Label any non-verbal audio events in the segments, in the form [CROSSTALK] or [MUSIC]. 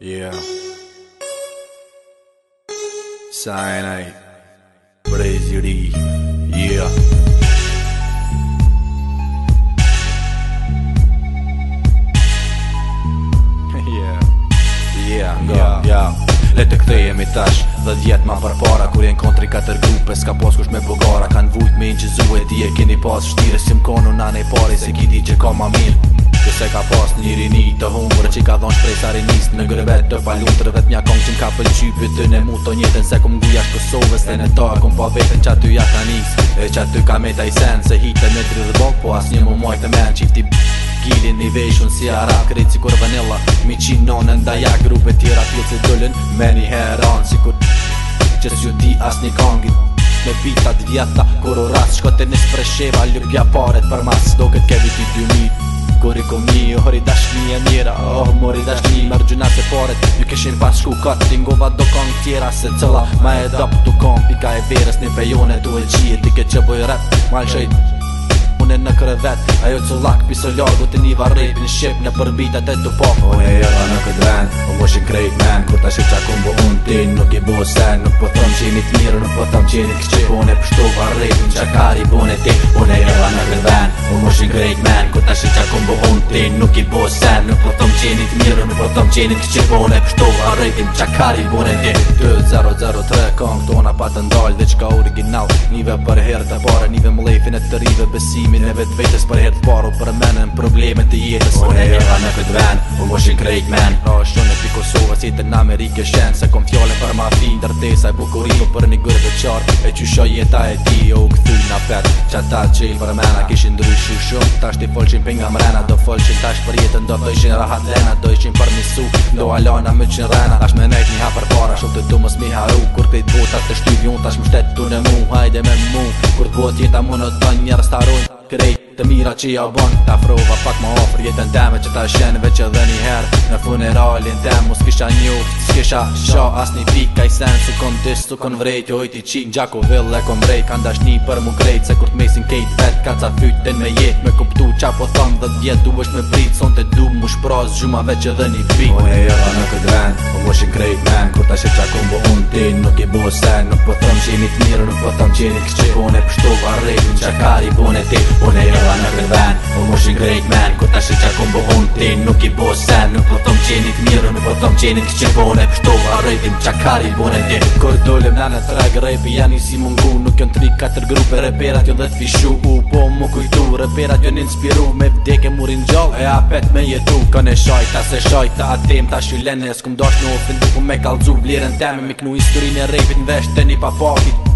Yeah. Cyanide. Brazier. [LAUGHS] Yeah. yeah. Yeah. Yeah. Yeah. Le të kthejemi tash Dhe djet ma për para Kur e kontri katër grupes, Ska pos kush me bugara Kan vujt me inqizu e ti e kini pas shtire Si mkonu nane i pari Se ki di që ka ma mirë Këse ka pas një rini të humbër Që ka dhonë shprej sarinist Në grebet të palun të rëvet kong Që m'ka pëllqypit të në mu të njëtën Se kum guja shtë Kosovës Se në ta kum pa vetën që aty ja ka nis E që aty ka me taj sen Se hitë e tri dhe Po as një më mojtë me qifti skillin i veshën si arab krejt si kur vanilla mi qinon da ja grupe tjera pjot se dullin me një heran si kur që s'ju di as një kongit me bitat vjeta kur u ras shkote një spresheva ljubja paret për mas do këtë ke viti dy mit Kori i kom një hori dashmi e mira oh mori dashmi mërgjuna se paret ju këshin pas shku kat tingova do kong tjera se cëla ma e dop të kong pika e verës një pejone duhe e ti ke që boj rap mal shajt mune në kërëvet Ajo të lak piso ljargu të një rejpi në shqip në përbita të të pop Unë e në këtë vend, o po moshin krejt men Kur ta shqip qa ku mbu unë tin, nuk i bo sen Nuk po thëm qini të mirë, nuk po thëm qini kështë këqip pështu va në qakari bune ti Unë e në këtë vend, o po moshin krejt men Kur ta shqip qa ku mbu unë tin, nuk i bo sen Nuk po thëm qini të mirë, nuk po thëm qini e pështu va në qakari bu në ti Kong tona pa të ndalë dhe qka original Nive për herë të pare, nive më lefin e të rive Besim Emrimin e vet vetës për hertë paru për menën problemet e jetës Unë e jëra në këtë venë, unë është në krejt menë Ra është në pi Kosovë, si të në Amerike shenë Se kom fjallën për ma fi, ndërtesa e bukurinu për një gërë dhe qartë E që shoj jeta e ti, o u këthy në petë Që ta qilë për mena, kishin ndryshu shumë Tash ti folqin për nga mrena, do folqin tash për jetën Do dojshin rahat lena, do ishin për do alana me qenë rena Tash me nejt një hapër para Shumë të du mës mi haru Kur pëjt bu tash të shtyv Tash më shtetë të në mu Hajde me mu Kur të bot jeta mu në të bën Njerës të arun Krejt të mira që ja bën Ta frova pak më ofër Jetën teme që ta shenë e dhe një herë Në funeralin temus kisha njoft s'kisha, sha as një pik ka i sen Su kon dis, su kon vrejt Jo i ti qik, gjako vill e kon vrejt Kan dash një për mu krejt Se kur t'mesin kejt vet Ka ca fytin me jet Me kuptu qa po thon dhe djet Du është me prit Son të du mu shpraz Gjuma veq edhe një pik O e jela në këtë ven, O mosh i krejt men Kur ta shep qa kon bo un ti Nuk i bo sen Nuk po thëm që jeni t'mirë Nuk po thëm që jeni kështu Po ne pështu varrejt Në qa kari ti në këtë Më po mëshin grejt men, ku ta shi qa ku mbo ti Nuk i bo sen, nuk po thom qenit mirë Nuk po thom qenit që bon e pështo qa kari bon ti Kër dolem nane thrag, rejpi janë i si mungu Nuk jën tri, katër grupe, reperat jën dhe të fishu U po më kujtu, reperat jën inspiru Me pëdike e murin gjall, e apet me jetu Kën e shajta, se shajta, atem ta shilene Së këm dosh në ofendu, ku me kalzu Vlirën teme, me knu historinë e rejpit Në veshtë të një papakit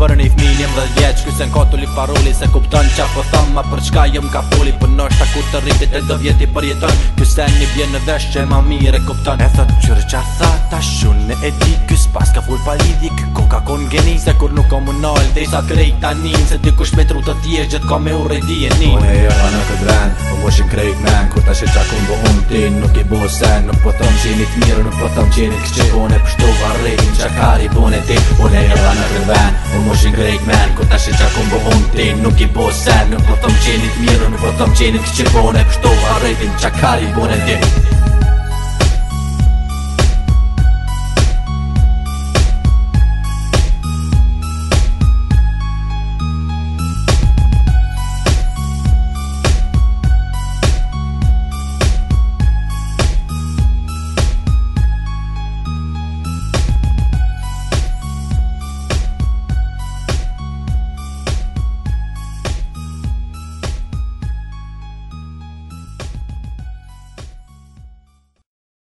për një fminë jem dhe djeq Kysen ka tulli paroli se kupton qa po Ma Për çka jëm ka poli për nështa ku të rritit e do vjeti për jeton Kysen një bjen në vesh që ma mire kupton E thot qërë qa tha ta shune e di Kys pas ka full palidhi kë kupton Unë genisa kur nuk kom unë nëllë Dhe sa krejt ta njën Se dy kush me tru të tjesh gjithë ka me ure e njën Unë e jëra në këtë rend Po boshin krejt men Kur ta shet qak unë bo unë ti Nuk i bo sen Nuk po thëm qeni mirë Nuk po thëm qeni të këqe e pështu varrejnë Qa kari bune ti Unë e jëra në këtë rend Unë po boshin krejt men Kur ta shet qak unë bo unë ti Nuk po të mirë Nuk po